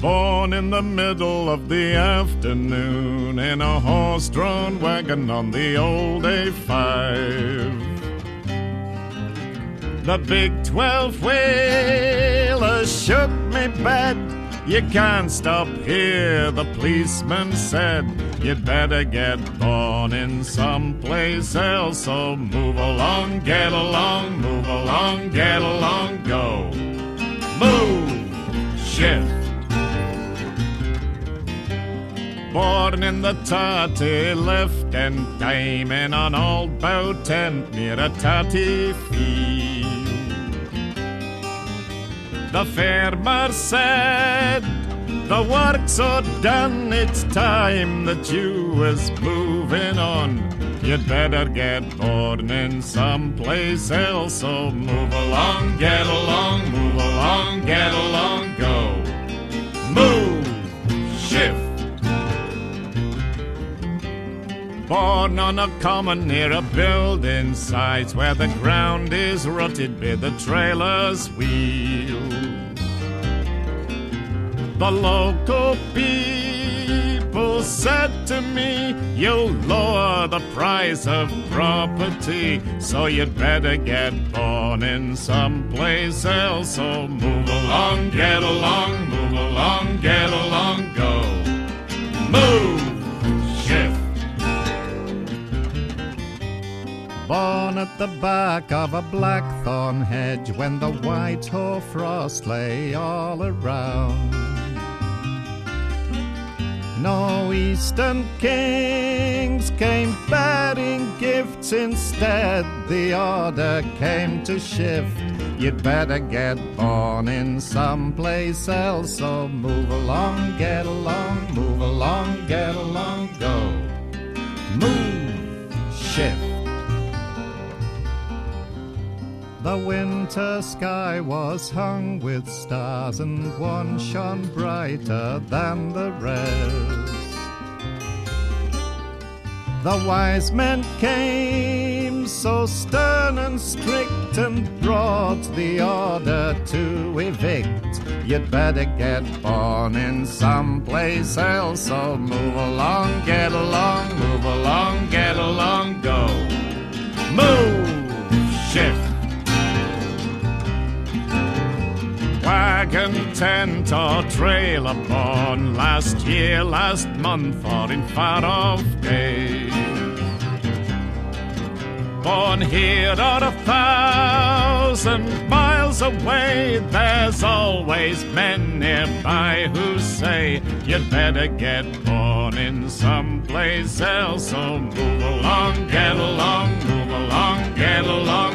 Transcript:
Born in the middle of the afternoon in a horse drawn wagon on the old A5. The big 12 wheeler shook me bad. You can't stop here, the policeman said. You'd better get born in someplace else. So move along, get along, move along, get along, go. Move, shift. Born in the tarty left and time in an old bow tent near a tatty field. The farmer said, The work's all done, it's time that you was moving on. You'd better get born in someplace else, so move along, get along, move along, get along, Born on a common near a building site where the ground is rutted by the trailer's wheels. The local people said to me, You'll lower the price of property, so you'd better get born in someplace else. So move along, get along, Born at the back of a blackthorn hedge when the white hoarfrost lay all around. No eastern kings came bearing gifts, instead, the order came to shift. You'd better get born in someplace else, so move along, get along, move along, get along, go. Move, shift. The winter sky was hung with stars, and one shone brighter than the rest. The wise men came so stern and strict and brought the order to evict. You'd better get born in someplace else, so move along, get along, move tent, or trail upon last year, last month, or in far off days. Born here or a thousand miles away, there's always men nearby who say you'd better get born in someplace else. So move along, get along, move along, get along,